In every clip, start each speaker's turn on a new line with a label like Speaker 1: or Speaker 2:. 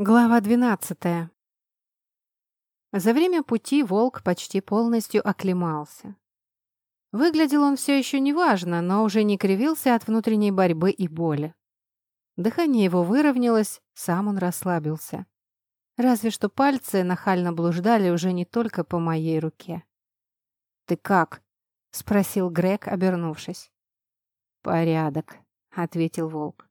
Speaker 1: Глава 12. За время пути волк почти полностью оклемался. Выглядел он все еще неважно, но уже не кривился от внутренней борьбы и боли. Дыхание его выровнялось, сам он расслабился. Разве что пальцы нахально блуждали уже не только по моей руке. «Ты как?» — спросил Грег, обернувшись. «Порядок», — ответил волк.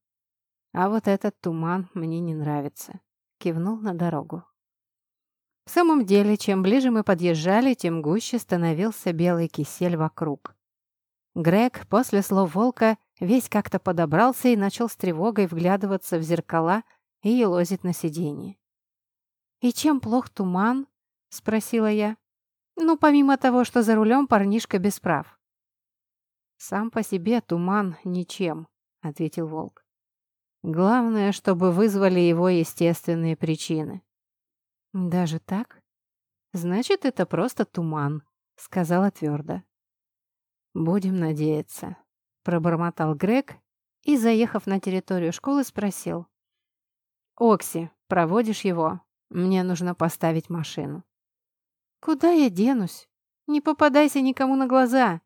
Speaker 1: «А вот этот туман мне не нравится» кивнул на дорогу. В самом деле, чем ближе мы подъезжали, тем гуще становился белый кисель вокруг. Грег после слов волка весь как-то подобрался и начал с тревогой вглядываться в зеркала и елозить на сиденье. «И чем плох туман?» — спросила я. «Ну, помимо того, что за рулем парнишка без прав». «Сам по себе туман ничем», — ответил волк. Главное, чтобы вызвали его естественные причины. «Даже так? Значит, это просто туман», — сказала твердо. «Будем надеяться», — пробормотал Грег и, заехав на территорию школы, спросил. «Окси, проводишь его? Мне нужно поставить машину». «Куда я денусь? Не попадайся никому на глаза».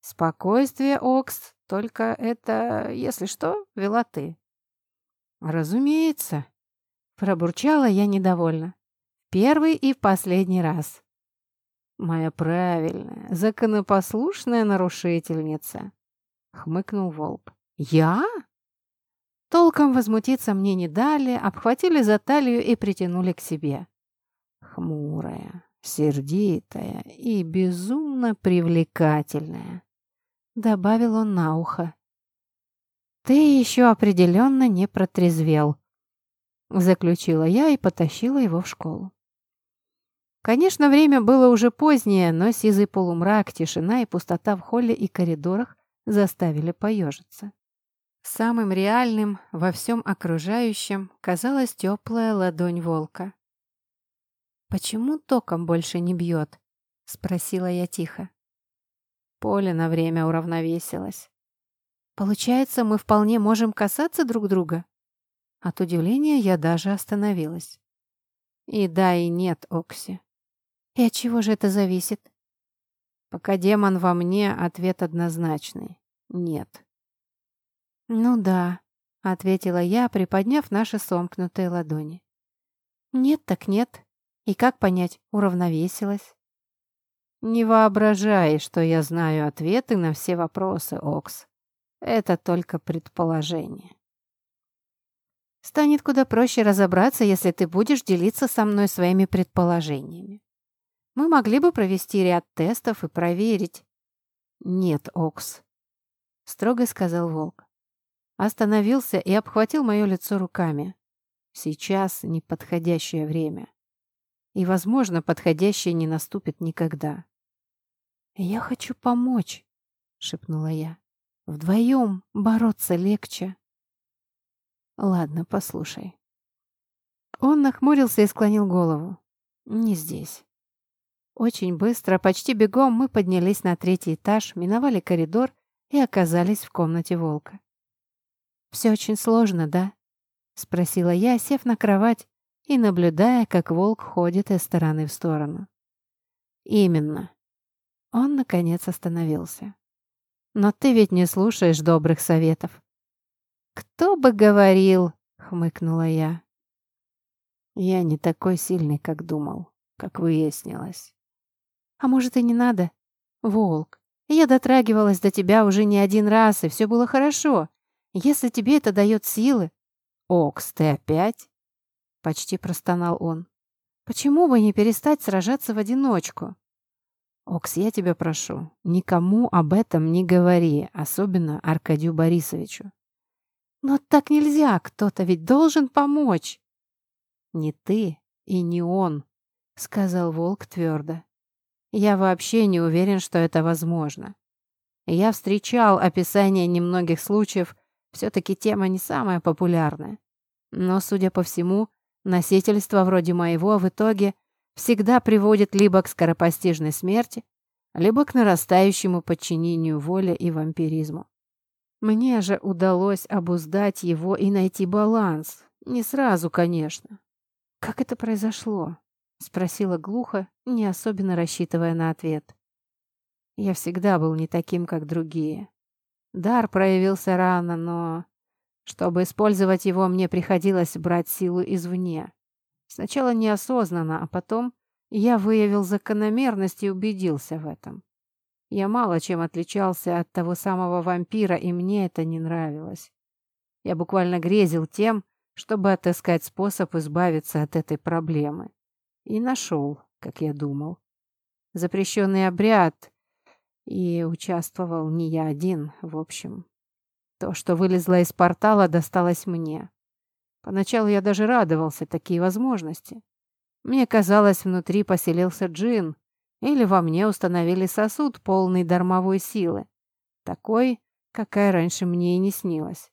Speaker 1: «Спокойствие, Окс, только это, если что, вела ты». «Разумеется», — пробурчала я недовольно. «Первый и последний раз». «Моя правильная, законопослушная нарушительница», — хмыкнул волк. «Я?» Толком возмутиться мне не дали, обхватили за талию и притянули к себе. Хмурая, сердитая и безумно привлекательная, добавил он на ухо. «Ты еще определенно не протрезвел», — заключила я и потащила его в школу. Конечно, время было уже позднее, но сизый полумрак, тишина и пустота в холле и коридорах заставили поежиться. Самым реальным во всем окружающем казалась теплая ладонь волка. «Почему током больше не бьет?» — спросила я тихо. Поле на время уравновесилось. Получается, мы вполне можем касаться друг друга? От удивления я даже остановилась. И да, и нет, Окси. И от чего же это зависит? Пока демон во мне, ответ однозначный. Нет. Ну да, ответила я, приподняв наши сомкнутые ладони. Нет так нет. И как понять, уравновесилась? Не воображай, что я знаю ответы на все вопросы, Окс. Это только предположение. Станет куда проще разобраться, если ты будешь делиться со мной своими предположениями. Мы могли бы провести ряд тестов и проверить. Нет, Окс, строго сказал Волк. Остановился и обхватил мое лицо руками. Сейчас неподходящее время. И, возможно, подходящее не наступит никогда. «Я хочу помочь», — шепнула я. Вдвоем бороться легче. Ладно, послушай. Он нахмурился и склонил голову. Не здесь. Очень быстро, почти бегом, мы поднялись на третий этаж, миновали коридор и оказались в комнате волка. «Все очень сложно, да?» — спросила я, сев на кровать и наблюдая, как волк ходит из стороны в сторону. «Именно». Он, наконец, остановился. Но ты ведь не слушаешь добрых советов. «Кто бы говорил!» — хмыкнула я. Я не такой сильный, как думал, как выяснилось. А может и не надо? Волк, я дотрагивалась до тебя уже не один раз, и все было хорошо. Если тебе это дает силы... Окс, ты опять? Почти простонал он. Почему бы не перестать сражаться в одиночку? «Окс, я тебя прошу, никому об этом не говори, особенно Аркадию Борисовичу». «Но так нельзя, кто-то ведь должен помочь». «Не ты и не он», — сказал Волк твердо. «Я вообще не уверен, что это возможно. Я встречал описание немногих случаев, все-таки тема не самая популярная. Но, судя по всему, носительство вроде моего в итоге всегда приводит либо к скоропостижной смерти, либо к нарастающему подчинению воле и вампиризму. Мне же удалось обуздать его и найти баланс, Не сразу, конечно. Как это произошло? Спросила глухо, не особенно рассчитывая на ответ. Я всегда был не таким, как другие. Дар проявился рано, но... Чтобы использовать его, мне приходилось брать силу извне. Сначала неосознанно, а потом я выявил закономерность и убедился в этом. Я мало чем отличался от того самого вампира, и мне это не нравилось. Я буквально грезил тем, чтобы отыскать способ избавиться от этой проблемы. И нашел, как я думал. Запрещенный обряд, и участвовал не я один, в общем. То, что вылезло из портала, досталось мне. Поначалу я даже радовался такие возможности. Мне казалось, внутри поселился джин, или во мне установили сосуд, полный дармовой силы. Такой, какая раньше мне и не снилась.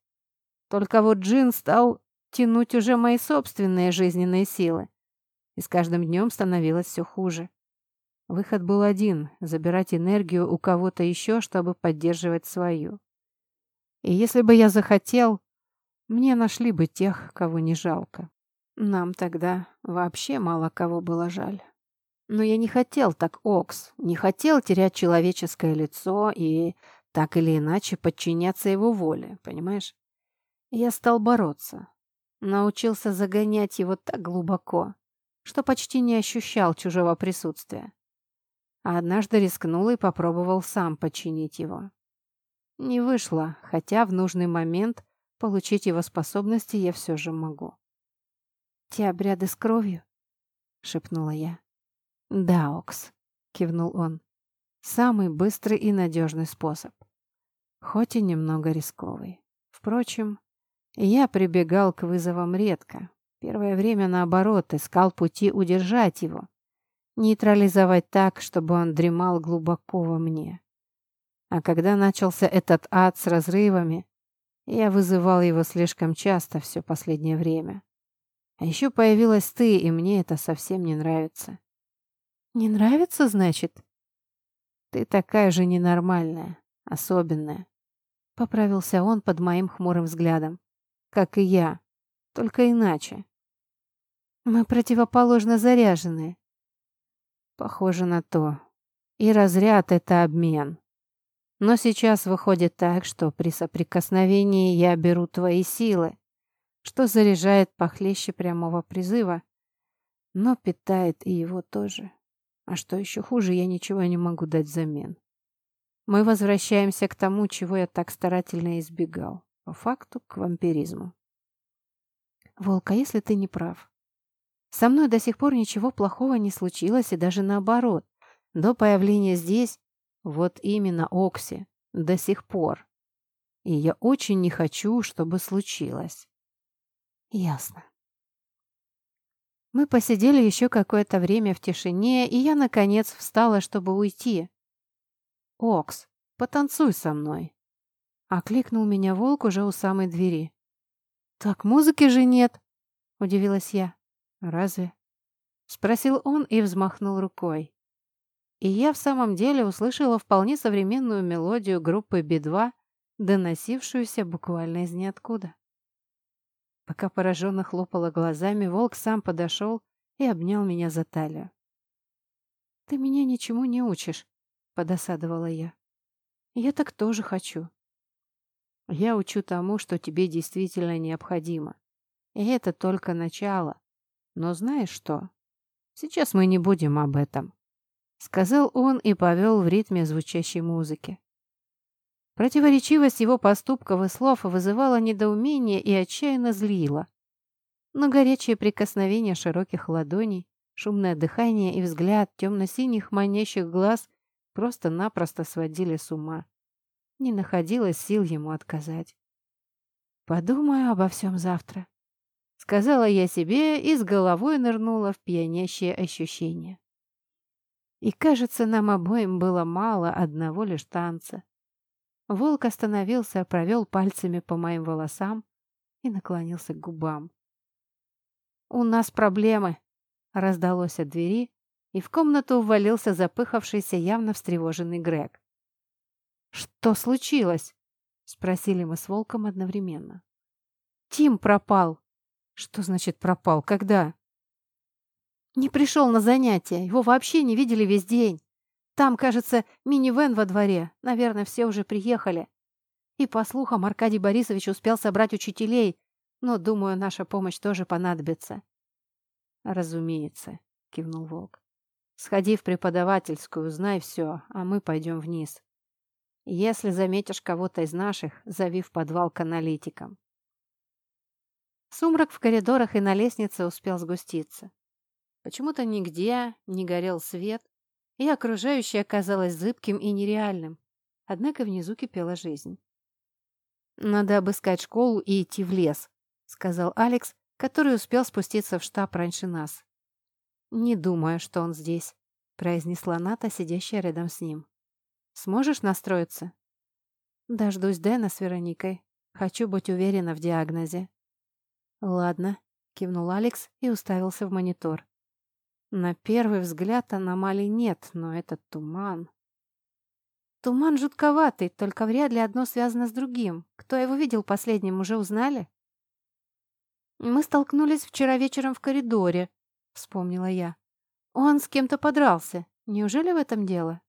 Speaker 1: Только вот джин стал тянуть уже мои собственные жизненные силы. И с каждым днем становилось все хуже. Выход был один — забирать энергию у кого-то еще, чтобы поддерживать свою. И если бы я захотел, мне нашли бы тех, кого не жалко. Нам тогда вообще мало кого было жаль. Но я не хотел так, Окс, не хотел терять человеческое лицо и так или иначе подчиняться его воле, понимаешь? Я стал бороться. Научился загонять его так глубоко, что почти не ощущал чужого присутствия. А однажды рискнул и попробовал сам подчинить его. Не вышло, хотя в нужный момент получить его способности я все же могу. «Те обряды с кровью?» — шепнула я. «Да, Окс», — кивнул он. «Самый быстрый и надежный способ. Хоть и немного рисковый. Впрочем, я прибегал к вызовам редко. Первое время, наоборот, искал пути удержать его. Нейтрализовать так, чтобы он дремал глубоко во мне. А когда начался этот ад с разрывами, я вызывал его слишком часто все последнее время. А еще появилась ты, и мне это совсем не нравится. Не нравится, значит? Ты такая же ненормальная, особенная. Поправился он под моим хмурым взглядом. Как и я, только иначе. Мы противоположно заряжены. Похоже на то. И разряд — это обмен. Но сейчас выходит так, что при соприкосновении я беру твои силы, что заряжает похлеще прямого призыва, но питает и его тоже. А что еще хуже, я ничего не могу дать взамен. Мы возвращаемся к тому, чего я так старательно избегал. По факту, к вампиризму. Волк, а если ты не прав? Со мной до сих пор ничего плохого не случилось, и даже наоборот. До появления здесь, вот именно Окси, до сих пор. И я очень не хочу, чтобы случилось. Ясно. Мы посидели еще какое-то время в тишине, и я, наконец, встала, чтобы уйти. «Окс, потанцуй со мной!» Окликнул меня волк уже у самой двери. «Так музыки же нет!» — удивилась я. «Разве?» — спросил он и взмахнул рукой. И я в самом деле услышала вполне современную мелодию группы Би-2, доносившуюся буквально из ниоткуда. Пока пораженно хлопала глазами, волк сам подошел и обнял меня за талию. «Ты меня ничему не учишь», — подосадовала я. «Я так тоже хочу». «Я учу тому, что тебе действительно необходимо. И это только начало. Но знаешь что? Сейчас мы не будем об этом», — сказал он и повел в ритме звучащей музыки. Противоречивость его поступков и слов вызывала недоумение и отчаянно злила. Но горячее прикосновение широких ладоней, шумное дыхание и взгляд темно-синих манящих глаз просто-напросто сводили с ума. Не находилось сил ему отказать. «Подумаю обо всем завтра», — сказала я себе и с головой нырнула в пьянящее ощущение. И, кажется, нам обоим было мало одного лишь танца. Волк остановился, провел пальцами по моим волосам и наклонился к губам. «У нас проблемы!» — раздалось от двери, и в комнату ввалился запыхавшийся, явно встревоженный Грег. «Что случилось?» — спросили мы с Волком одновременно. «Тим пропал!» — Что значит пропал? Когда? Не пришел на занятия. Его вообще не видели весь день. Там, кажется, минивэн во дворе. Наверное, все уже приехали. И, по слухам, Аркадий Борисович успел собрать учителей, но, думаю, наша помощь тоже понадобится. «Разумеется», — кивнул Волк. «Сходи в преподавательскую, узнай все, а мы пойдем вниз. Если заметишь кого-то из наших, зови в подвал к аналитикам». Сумрак в коридорах и на лестнице успел сгуститься. Почему-то нигде не горел свет, и окружающее казалось зыбким и нереальным. Однако внизу кипела жизнь. «Надо обыскать школу и идти в лес», — сказал Алекс, который успел спуститься в штаб раньше нас. «Не думаю, что он здесь», — произнесла Ната, сидящая рядом с ним. «Сможешь настроиться?» «Дождусь Дэна с Вероникой. Хочу быть уверена в диагнозе». «Ладно», — кивнул Алекс и уставился в монитор. На первый взгляд аномалий нет, но этот туман... Туман жутковатый, только вряд ли одно связано с другим. Кто его видел последним, уже узнали? Мы столкнулись вчера вечером в коридоре, вспомнила я. Он с кем-то подрался. Неужели в этом дело?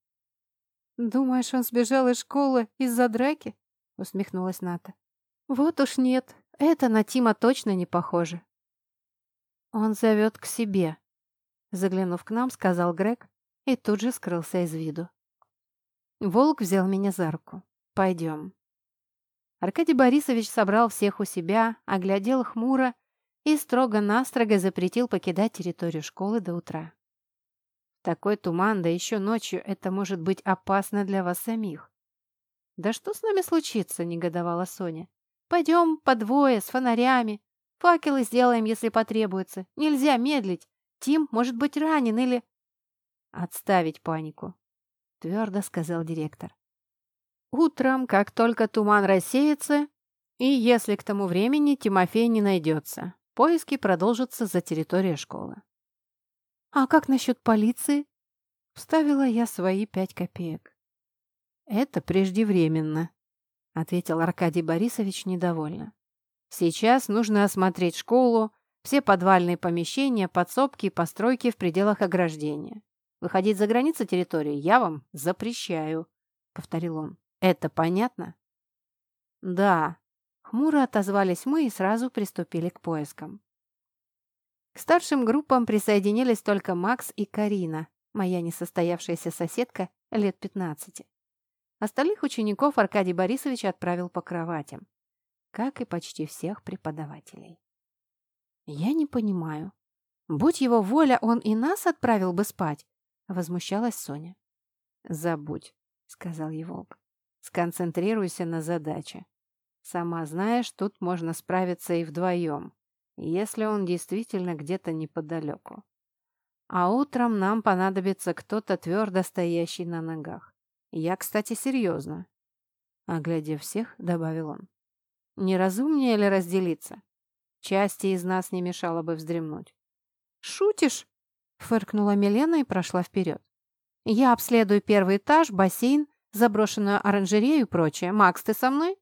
Speaker 1: Думаешь, он сбежал из школы из-за драки? Усмехнулась Ната. Вот уж нет, это на Тима точно не похоже. Он зовет к себе, Заглянув к нам, сказал Грег и тут же скрылся из виду. Волк взял меня за руку. «Пойдем». Аркадий Борисович собрал всех у себя, оглядел хмуро и строго-настрого запретил покидать территорию школы до утра. Такой туман, да еще ночью, это может быть опасно для вас самих. «Да что с нами случится?» – негодовала Соня. «Пойдем по двое, с фонарями. Факелы сделаем, если потребуется. Нельзя медлить. Тим может быть ранен или...» «Отставить панику», — твердо сказал директор. «Утром, как только туман рассеется, и если к тому времени Тимофей не найдется, поиски продолжатся за территорией школы». «А как насчет полиции?» Вставила я свои пять копеек. «Это преждевременно», — ответил Аркадий Борисович недовольно. «Сейчас нужно осмотреть школу, все подвальные помещения, подсобки и постройки в пределах ограждения. Выходить за границы территории я вам запрещаю, — повторил он. Это понятно? Да. Хмуро отозвались мы и сразу приступили к поискам. К старшим группам присоединились только Макс и Карина, моя несостоявшаяся соседка лет 15. Остальных учеников Аркадий Борисович отправил по кроватям, как и почти всех преподавателей. «Я не понимаю. Будь его воля, он и нас отправил бы спать», — возмущалась Соня. «Забудь», — сказал Еволк. «Сконцентрируйся на задаче. Сама знаешь, тут можно справиться и вдвоем, если он действительно где-то неподалеку. А утром нам понадобится кто-то твердо стоящий на ногах. Я, кстати, серьезно». Оглядев всех, добавил он. «Не ли разделиться? Части из нас не мешало бы вздремнуть. «Шутишь?» — фыркнула Милена и прошла вперед. «Я обследую первый этаж, бассейн, заброшенную оранжерею и прочее. Макс, ты со мной?»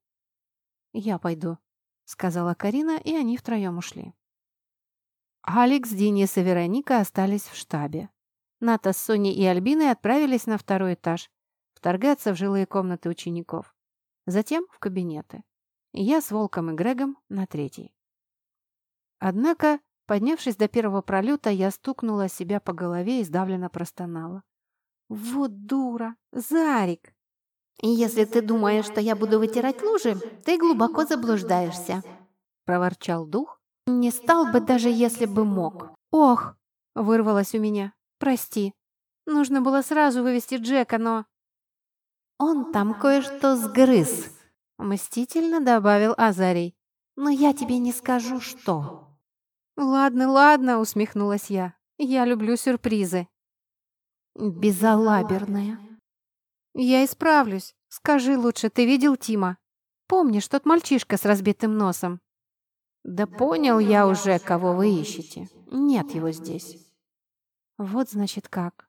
Speaker 1: «Я пойду», — сказала Карина, и они втроем ушли. Алекс, Денис и Вероника остались в штабе. Ната с Соней и Альбиной отправились на второй этаж, вторгаться в жилые комнаты учеников. Затем в кабинеты. Я с Волком и Грегом на третий. Однако, поднявшись до первого пролета, я стукнула себя по голове и сдавленно простонала. «Вот дура! Зарик!»
Speaker 2: «Если ты думаешь, что я буду вытирать лужи, ты глубоко заблуждаешься», — проворчал дух. «Не стал бы, даже если бы мог».
Speaker 1: «Ох!» — вырвалось у меня. «Прости. Нужно было сразу вывести Джека, но...»
Speaker 2: «Он там кое-что сгрыз», — мстительно добавил Азарий. «Но я тебе не скажу, что».
Speaker 1: «Ладно, ладно», — усмехнулась я. «Я люблю сюрпризы».
Speaker 2: «Безалаберная».
Speaker 1: «Я исправлюсь. Скажи лучше, ты видел Тима? Помнишь, тот мальчишка с разбитым носом?» «Да понял я уже, кого вы ищете. Нет его здесь». «Вот, значит, как.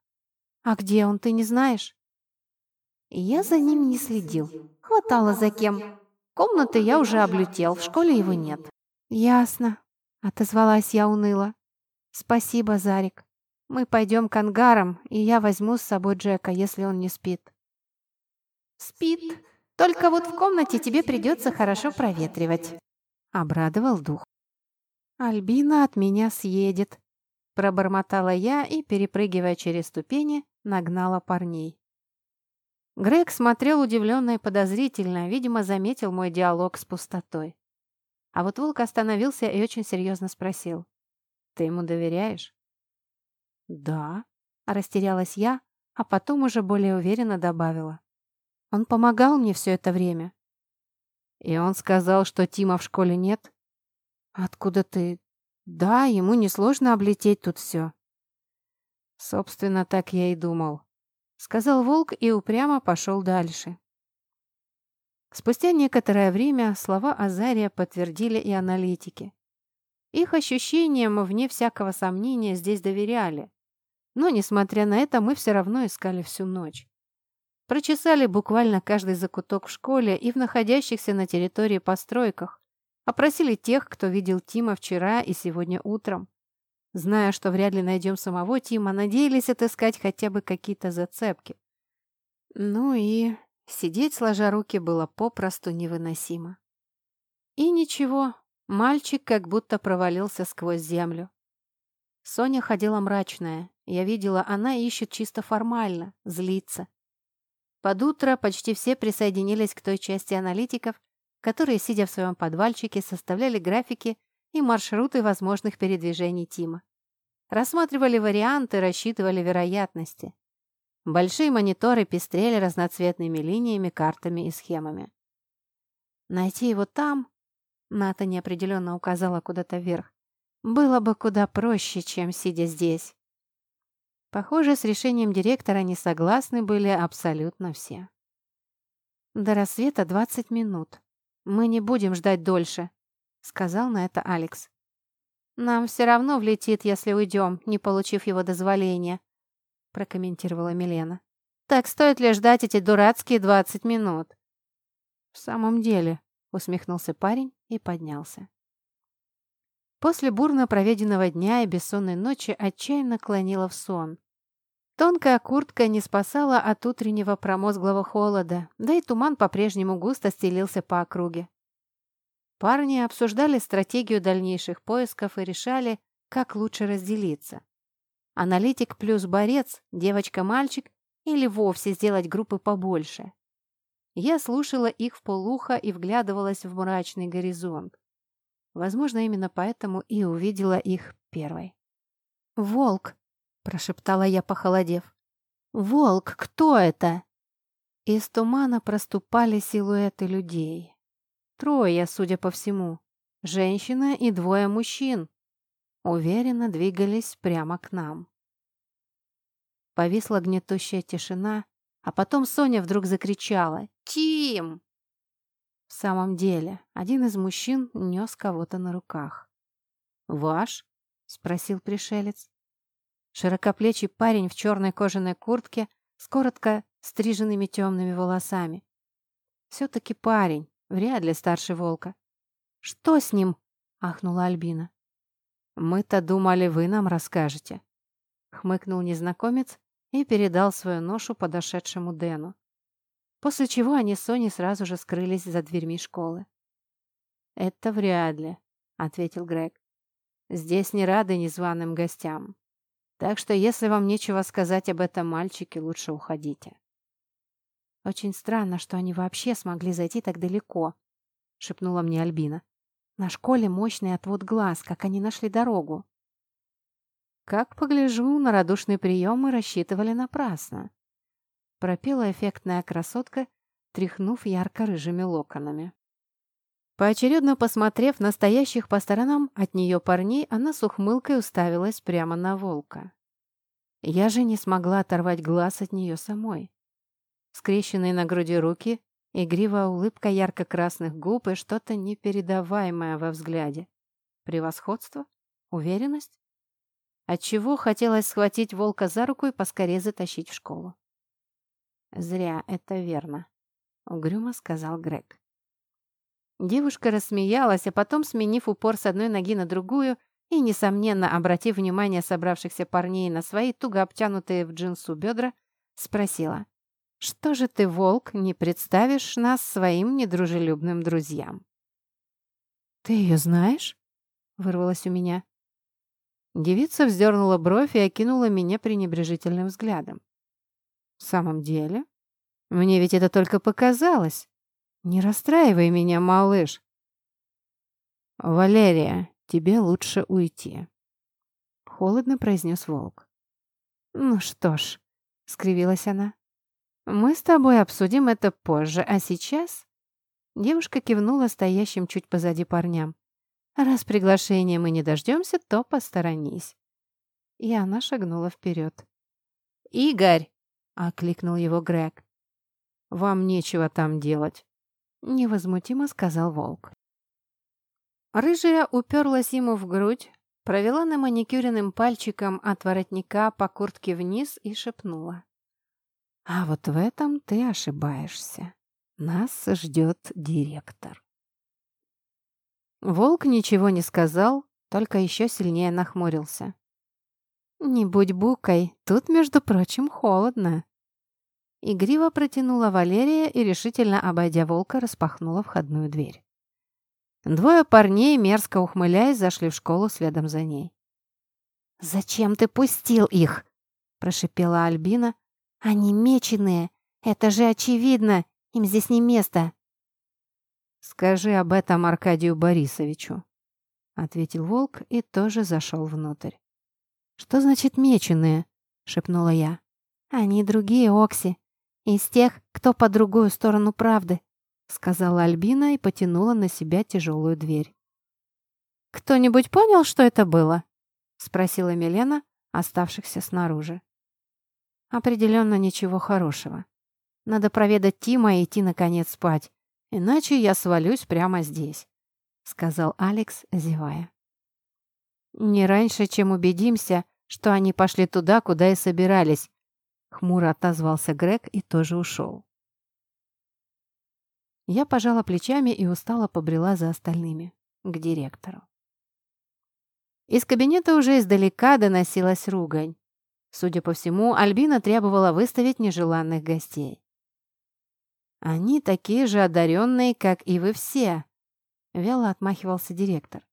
Speaker 1: А где он, ты не знаешь?»
Speaker 2: «Я за ним не следил. Хватало за кем. Комнаты я уже облетел, в школе его нет».
Speaker 1: «Ясно. — отозвалась я уныло. «Спасибо, Зарик. Мы пойдем к ангарам, и я возьму с собой Джека, если он не спит».
Speaker 2: «Спит. Только вот в комнате тебе придется хорошо проветривать», —
Speaker 1: обрадовал дух. «Альбина от меня съедет», — пробормотала я и, перепрыгивая через ступени, нагнала парней. Грег смотрел удивленно и подозрительно, видимо, заметил мой диалог с пустотой. А вот волк остановился и очень серьезно спросил. «Ты ему доверяешь?» «Да», — растерялась я, а потом уже более уверенно добавила. «Он помогал мне все это время». «И он сказал, что Тима в школе нет?» «Откуда ты?» «Да, ему несложно облететь тут все». «Собственно, так я и думал», — сказал волк и упрямо пошел дальше. Спустя некоторое время слова Азария подтвердили и аналитики. Их ощущениям, вне всякого сомнения, здесь доверяли. Но, несмотря на это, мы все равно искали всю ночь. Прочесали буквально каждый закуток в школе и в находящихся на территории постройках. Опросили тех, кто видел Тима вчера и сегодня утром. Зная, что вряд ли найдем самого Тима, надеялись отыскать хотя бы какие-то зацепки. Ну и Сидеть, сложа руки, было попросту невыносимо. И ничего, мальчик как будто провалился сквозь землю. Соня ходила мрачная. Я видела, она ищет чисто формально, злится. Под утро почти все присоединились к той части аналитиков, которые, сидя в своем подвальчике, составляли графики и маршруты возможных передвижений Тима. Рассматривали варианты, рассчитывали вероятности. Большие мониторы пестрели разноцветными линиями, картами и схемами. Найти его там, Ната неопределенно указала куда-то вверх, было бы куда проще, чем сидя здесь. Похоже, с решением директора не согласны были абсолютно все. «До рассвета 20 минут. Мы не будем ждать дольше», — сказал на это Алекс. «Нам все равно влетит, если уйдем, не получив его дозволения», — прокомментировала Милена. «Так стоит ли ждать эти дурацкие двадцать минут?» «В самом деле», — усмехнулся парень и поднялся. После бурно проведенного дня и бессонной ночи отчаянно клонила в сон. Тонкая куртка не спасала от утреннего промозглого холода, да и туман по-прежнему густо стелился по округе. Парни обсуждали стратегию дальнейших поисков и решали, как лучше разделиться аналитик плюс борец, девочка-мальчик или вовсе сделать группы побольше. Я слушала их в полухо и вглядывалась в мрачный горизонт. Возможно, именно поэтому и увидела их первой. «Волк!» — прошептала я, похолодев. «Волк, кто это?» Из тумана проступали силуэты людей. Трое, судя по всему. Женщина и двое мужчин уверенно двигались прямо к нам. Повисла гнетущая тишина, а потом Соня вдруг закричала «Тим!». В самом деле, один из мужчин нес кого-то на руках. «Ваш?» — спросил пришелец. Широкоплечий парень в черной кожаной куртке с коротко стриженными темными волосами. Все-таки парень, вряд ли старше волка. «Что с ним?» — ахнула Альбина. «Мы-то думали, вы нам расскажете», — хмыкнул незнакомец и передал свою ношу подошедшему Дэну. После чего они с Соней сразу же скрылись за дверьми школы. «Это вряд ли», — ответил Грег. «Здесь не рады незваным гостям. Так что, если вам нечего сказать об этом мальчике, лучше уходите». «Очень странно, что они вообще смогли зайти так далеко», — шепнула мне Альбина. На школе мощный отвод глаз, как они нашли дорогу. Как погляжу, на радушные приемы рассчитывали напрасно. Пропела эффектная красотка, тряхнув ярко-рыжими локонами. Поочередно посмотрев на стоящих по сторонам от нее парней, она с ухмылкой уставилась прямо на волка. Я же не смогла оторвать глаз от нее самой. Скрещенные на груди руки Игривая улыбка ярко-красных губ и что-то непередаваемое во взгляде. Превосходство? Уверенность? Отчего хотелось схватить волка за руку и поскорее затащить в школу. «Зря, это верно», — угрюмо сказал Грег. Девушка рассмеялась, а потом, сменив упор с одной ноги на другую и, несомненно, обратив внимание собравшихся парней на свои туго обтянутые в джинсу бедра, спросила. «Что же ты, волк, не представишь нас своим недружелюбным друзьям?» «Ты ее знаешь?» — вырвалось у меня. Девица вздернула бровь и окинула меня пренебрежительным взглядом. «В самом деле? Мне ведь это только показалось. Не расстраивай меня, малыш». «Валерия, тебе лучше уйти», — холодно произнес волк. «Ну что ж», — скривилась она, — «мы с тобой обсудим это позже, а сейчас...» Девушка кивнула стоящим чуть позади парням. «Раз приглашения мы не дождемся, то посторонись». И она шагнула вперед. «Игорь!» — окликнул его Грег. «Вам нечего там делать», — невозмутимо сказал волк. Рыжая уперлась ему в грудь, провела на маникюренным пальчиком от воротника по куртке вниз и шепнула. «А вот в этом ты ошибаешься». Нас ждет директор. Волк ничего не сказал, только еще сильнее нахмурился. «Не будь букой, тут, между прочим, холодно». Игриво протянула Валерия и, решительно обойдя волка, распахнула входную дверь. Двое парней, мерзко ухмыляясь, зашли в школу следом за ней. «Зачем ты пустил их?» – прошипела Альбина. «Они меченые, это же очевидно, им здесь не место». «Скажи об этом Аркадию Борисовичу», — ответил волк и тоже зашел внутрь. «Что значит меченые?» — шепнула я. «Они другие, Окси. Из тех, кто по другую сторону правды», — сказала Альбина и потянула на себя тяжелую дверь. «Кто-нибудь понял, что это было?» — спросила Милена, оставшихся снаружи. «Определенно ничего хорошего. Надо проведать Тима и идти, наконец, спать. Иначе я свалюсь прямо здесь», — сказал Алекс, зевая. «Не раньше, чем убедимся, что они пошли туда, куда и собирались», — хмуро отозвался Грег и тоже ушел. Я пожала плечами и устало побрела за остальными, к директору. Из кабинета уже издалека доносилась ругань. Судя по всему, Альбина требовала выставить нежеланных гостей. Они такие же одаренные, как и вы все», — вяло отмахивался директор.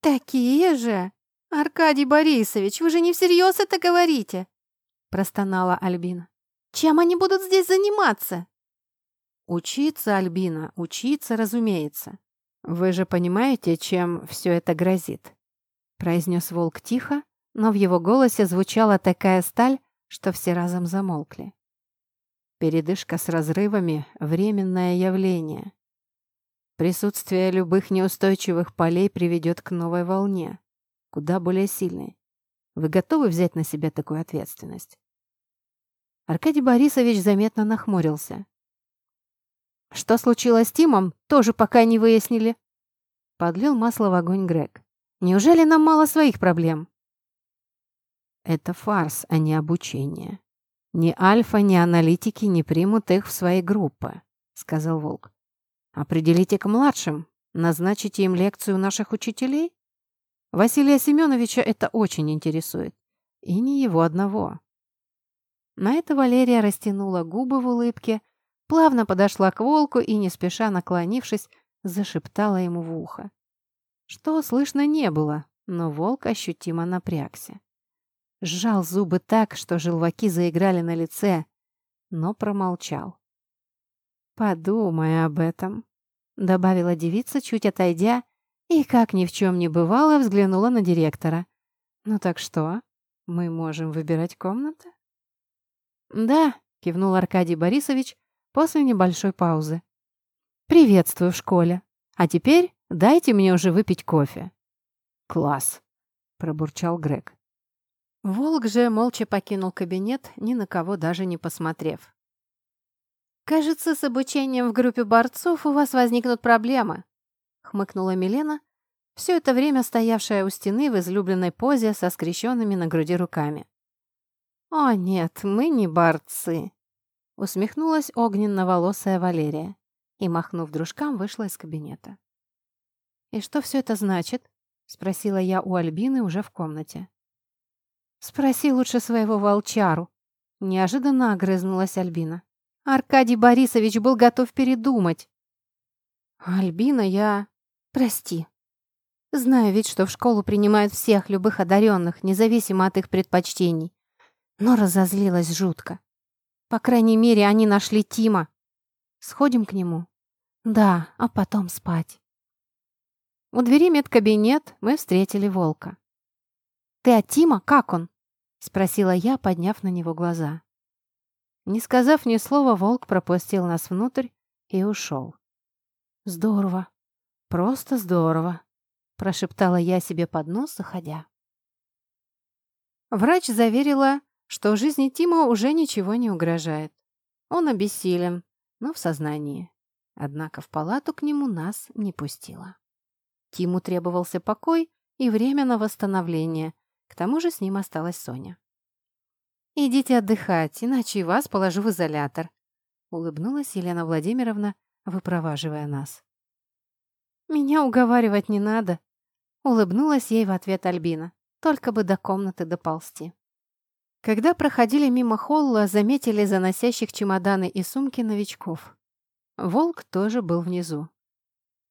Speaker 2: «Такие же? Аркадий Борисович, вы же не всерьез это говорите?» — простонала Альбина. «Чем они будут здесь заниматься?»
Speaker 1: «Учиться, Альбина, учиться, разумеется. Вы же понимаете, чем все это грозит?» — произнес волк тихо, но в его голосе звучала такая сталь, что все разом замолкли. Передышка с разрывами – временное явление. Присутствие любых неустойчивых полей приведет к новой волне, куда более сильной. Вы готовы взять на себя такую ответственность? Аркадий Борисович заметно нахмурился. «Что случилось с Тимом, тоже пока не выяснили». Подлил масло в огонь Грег. «Неужели нам мало своих проблем?» «Это фарс, а не обучение», «Ни Альфа, ни аналитики не примут их в свои группы», — сказал Волк. «Определите к младшим, назначите им лекцию наших учителей? Василия Семеновича это очень интересует. И не его одного». На это Валерия растянула губы в улыбке, плавно подошла к Волку и, не спеша наклонившись, зашептала ему в ухо. Что слышно не было, но Волк ощутимо напрягся. Сжал зубы так, что желваки заиграли на лице, но промолчал. «Подумай об этом», — добавила девица, чуть отойдя, и, как ни в чем не бывало, взглянула на директора. «Ну так что, мы можем выбирать комнаты?» «Да», — кивнул Аркадий Борисович после небольшой паузы. «Приветствую в школе. А теперь дайте мне уже выпить кофе». «Класс», — пробурчал Грег. Волк же молча покинул кабинет, ни на кого даже не посмотрев.
Speaker 2: «Кажется, с обучением в группе борцов у вас возникнут проблемы», — хмыкнула Милена, все это время стоявшая у стены в излюбленной позе со скрещенными на груди руками.
Speaker 1: «О нет, мы не борцы», — усмехнулась огненно-волосая Валерия и, махнув дружкам, вышла из кабинета. «И что все это значит?» — спросила я у Альбины уже в комнате. «Спроси лучше своего волчару», — неожиданно огрызнулась Альбина. Аркадий Борисович был готов передумать. «Альбина, я...» «Прости. Знаю ведь, что в школу принимают всех любых одаренных, независимо от их предпочтений. Но разозлилась жутко. По крайней мере, они нашли Тима. Сходим к нему?» «Да, а потом спать». У двери медкабинет мы встретили волка. «Ты от Тима? Как он?» — спросила я, подняв на него глаза. Не сказав ни слова, волк пропустил нас внутрь и ушел. «Здорово, просто здорово», — прошептала я себе под нос, заходя. Врач заверила, что жизни Тима уже ничего не угрожает. Он обессилен, но в сознании. Однако в палату к нему нас не пустила. Тиму требовался покой и время на восстановление. К тому же с ним осталась Соня. «Идите отдыхать, иначе вас положу в изолятор», — улыбнулась Елена Владимировна, выпроваживая нас. «Меня уговаривать не надо», — улыбнулась ей в ответ Альбина. «Только бы до комнаты доползти». Когда проходили мимо холла, заметили заносящих чемоданы и сумки новичков. Волк тоже был внизу.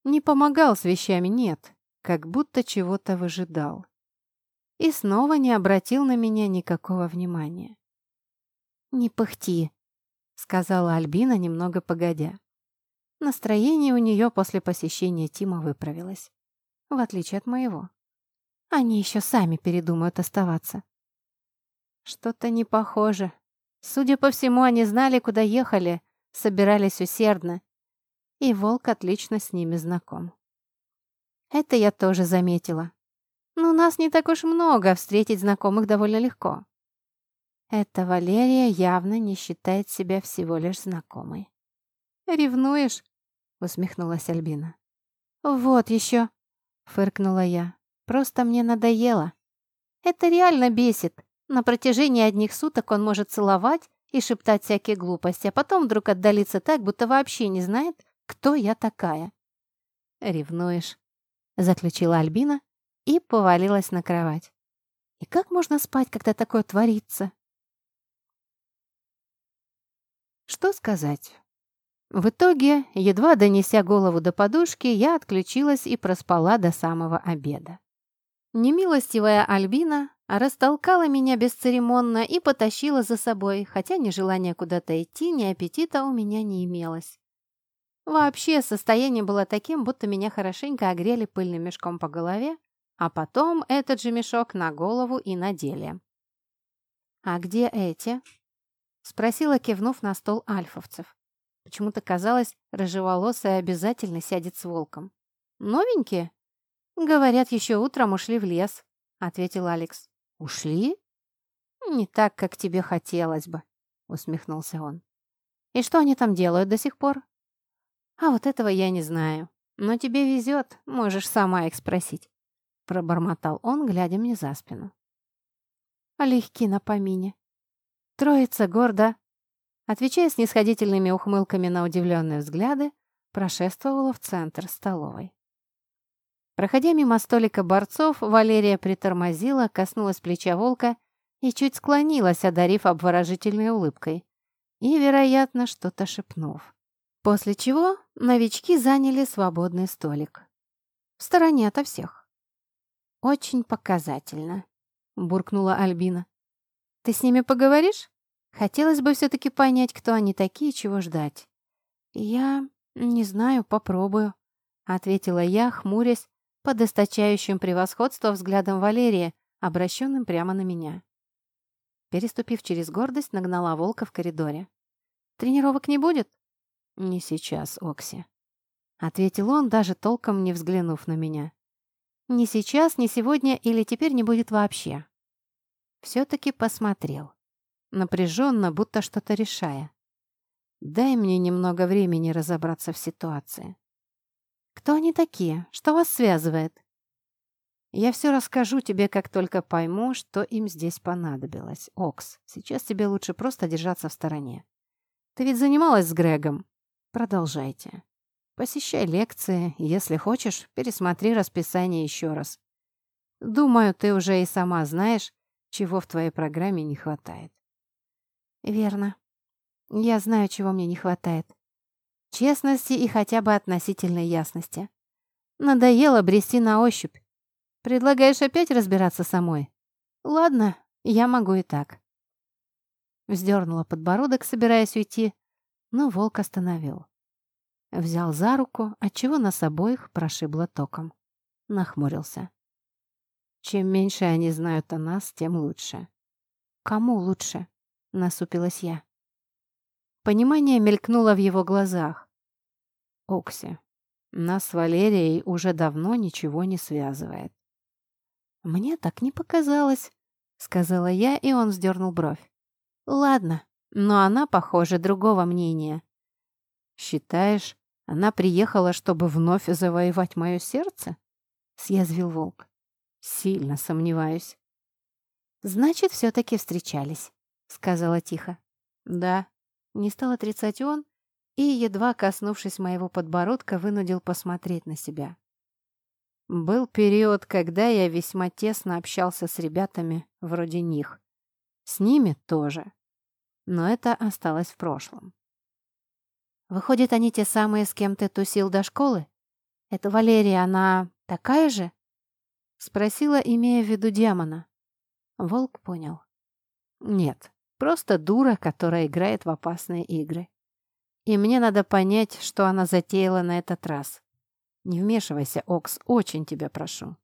Speaker 1: Не помогал с вещами, нет, как будто чего-то выжидал. И снова не обратил на меня никакого внимания. «Не пыхти», — сказала Альбина немного погодя. Настроение у нее после посещения Тима выправилось, в отличие от моего. Они еще сами передумают оставаться. Что-то не похоже. Судя по всему, они знали, куда ехали, собирались усердно и волк отлично с ними знаком. Это я тоже заметила. Но нас не так уж много, встретить знакомых довольно легко. Эта Валерия явно не считает себя всего лишь знакомой. «Ревнуешь?» — усмехнулась Альбина. «Вот еще!» — фыркнула я. «Просто мне надоело. Это реально бесит. На протяжении одних суток он может целовать и шептать всякие глупости, а потом вдруг отдалиться так, будто вообще не знает, кто я такая. «Ревнуешь», — заключила Альбина и повалилась на кровать. «И как можно спать, когда такое творится?» Что сказать? В итоге, едва донеся голову до подушки, я отключилась и проспала до самого обеда. Немилостивая Альбина растолкала меня бесцеремонно и потащила за собой, хотя ни желания куда-то идти, ни аппетита у меня не имелось. Вообще, состояние было таким, будто меня хорошенько огрели пыльным мешком по голове, а потом этот же мешок на голову и надели. «А где эти?» — спросила, кивнув на стол альфовцев. Почему-то казалось, рыжеволосая обязательно сядет с волком. «Новенькие?» «Говорят, еще утром ушли в лес», — ответил Алекс. «Ушли?» «Не так, как тебе хотелось бы», — усмехнулся он. «И что они там делают до сих пор?» «А вот этого я не знаю. Но тебе везет, можешь сама их спросить», — пробормотал он, глядя мне за спину. Легки на помине. Троица гордо, отвечая снисходительными ухмылками на удивленные взгляды, прошествовала в центр столовой. Проходя мимо столика борцов, Валерия притормозила, коснулась плеча волка и чуть склонилась, одарив обворожительной улыбкой. И, вероятно, что-то шепнув. После чего новички заняли свободный столик. В стороне ото всех. «Очень показательно», — буркнула Альбина. «Ты с ними поговоришь? Хотелось бы все-таки понять, кто они такие, чего ждать». «Я не знаю, попробую», — ответила я, хмурясь под источающим превосходство взглядом Валерия, обращенным прямо на меня. Переступив через гордость, нагнала волка в коридоре. «Тренировок не будет?» «Не сейчас, Окси», — ответил он, даже толком не взглянув на меня. «Не сейчас, не сегодня или теперь не будет вообще». Все-таки посмотрел. Напряженно, будто что-то решая. «Дай мне немного времени разобраться в ситуации». «Кто они такие? Что вас связывает?» «Я все расскажу тебе, как только пойму, что им здесь понадобилось. Окс, сейчас тебе лучше просто держаться в стороне. Ты ведь занималась с Грегом. Продолжайте. Посещай лекции, если хочешь, пересмотри расписание еще раз. Думаю, ты уже и сама знаешь, чего в твоей программе не хватает.
Speaker 2: Верно. Я знаю, чего мне не хватает. Честности и хотя бы относительной ясности. Надоело брести на ощупь. Предлагаешь опять разбираться самой? Ладно, я могу и так. Вздернула подбородок, собираясь уйти, но волк остановил. Взял за руку, отчего нас обоих прошибло током. Нахмурился. Чем меньше они знают о нас, тем лучше. Кому лучше? Насупилась я. Понимание мелькнуло в его глазах. Окси, нас с Валерией уже давно ничего не связывает. Мне так не показалось, сказала я, и он вздернул бровь. Ладно, но она, похоже, другого мнения. Считаешь, она приехала, чтобы вновь завоевать мое сердце? Съязвил волк. Сильно сомневаюсь. Значит, все-таки встречались, сказала тихо. Да, не стал отрицать он и, едва коснувшись моего подбородка, вынудил посмотреть на себя. Был период, когда я весьма тесно общался с ребятами вроде них. С ними тоже. Но это осталось в прошлом. Выходит, они те самые, с кем ты тусил до школы? Это Валерия, она такая же? Спросила, имея в виду демона. Волк понял. Нет, просто дура, которая играет в опасные игры. И мне надо понять, что она затеяла на этот раз. Не вмешивайся, Окс, очень тебя прошу.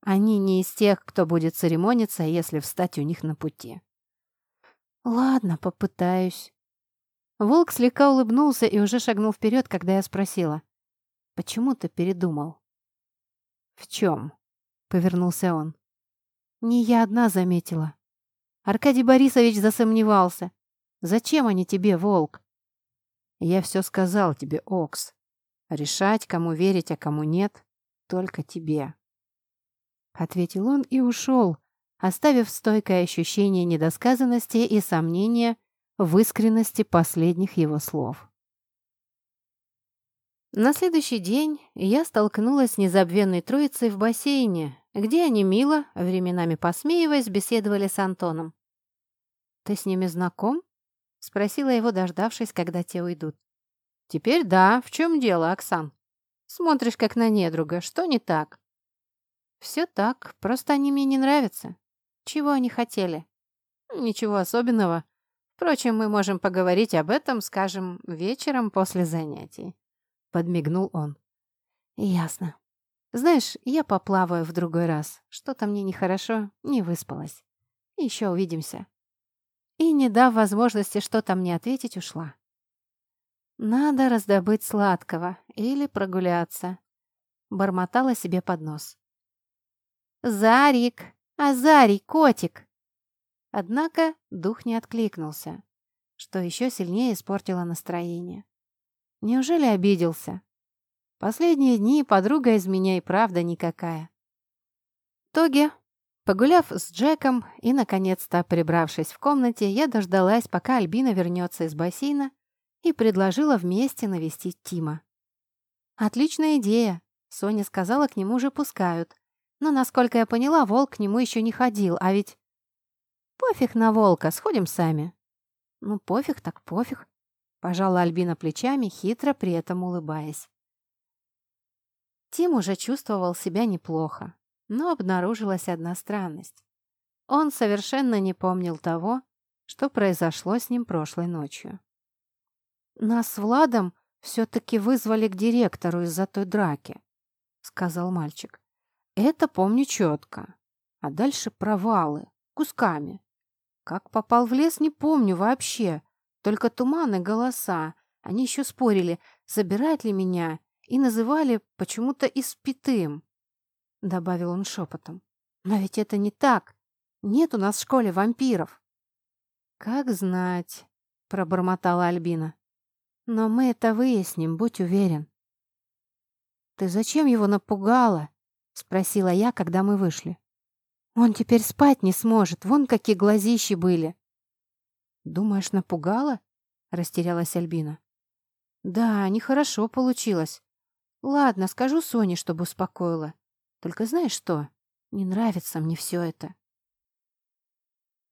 Speaker 2: Они не из тех, кто будет церемониться, если встать у них на пути. «Ладно, попытаюсь». Волк слегка улыбнулся и уже шагнул вперед, когда я спросила. «Почему ты передумал?» «В чем?» — повернулся он. «Не я одна заметила. Аркадий Борисович засомневался. Зачем они тебе, Волк?» «Я все сказал тебе, Окс. Решать, кому верить, а кому нет, только тебе». Ответил он и ушел, оставив стойкое ощущение недосказанности и сомнения в искренности последних его слов. На следующий день я столкнулась с незабвенной троицей в бассейне, где они мило, временами посмеиваясь, беседовали с Антоном. «Ты с ними знаком?» — спросила его, дождавшись, когда те уйдут. «Теперь да. В чем дело, Оксан? Смотришь, как на недруга. Что не так?» «Все так. Просто они мне не нравятся. Чего они хотели? Ничего особенного. Впрочем, мы можем поговорить об этом, скажем, вечером после занятий. Подмигнул он. Ясно. Знаешь, я поплаваю в другой раз. Что-то мне нехорошо, не выспалась. Еще увидимся. И, не дав возможности что-то мне ответить, ушла. Надо раздобыть сладкого или прогуляться. Бормотала себе под нос. «Зарик!» «Азарий, котик!» Однако дух не откликнулся, что еще сильнее испортило настроение. Неужели обиделся? Последние дни подруга из меня и правда никакая. В итоге, погуляв с Джеком и, наконец-то, прибравшись в комнате, я дождалась, пока Альбина вернется из бассейна и предложила вместе навестить Тима. «Отличная идея!» Соня сказала, к нему уже пускают, но, насколько я поняла, волк к нему еще не ходил, а ведь... Пофиг на волка, сходим сами. Ну, пофиг так пофиг. Пожала Альбина плечами, хитро при этом улыбаясь. Тим уже чувствовал себя неплохо, но обнаружилась одна странность. Он совершенно не помнил того, что произошло с ним прошлой ночью. «Нас с Владом все-таки вызвали к директору из-за той драки», — сказал мальчик. Это помню четко. А дальше провалы, кусками. Как попал в лес, не помню вообще. Только туман и голоса. Они еще спорили, забирать ли меня, и называли почему-то испитым. Добавил он шепотом. Но ведь это не так. Нет у нас в школе вампиров. Как знать, пробормотала Альбина. Но мы это выясним, будь уверен. Ты зачем его напугала? — спросила я, когда мы вышли. «Он теперь спать не сможет, вон какие глазищи были». «Думаешь, напугала?» — растерялась Альбина. «Да, нехорошо получилось.
Speaker 1: Ладно, скажу Соне, чтобы успокоила. Только знаешь что? Не нравится мне все это.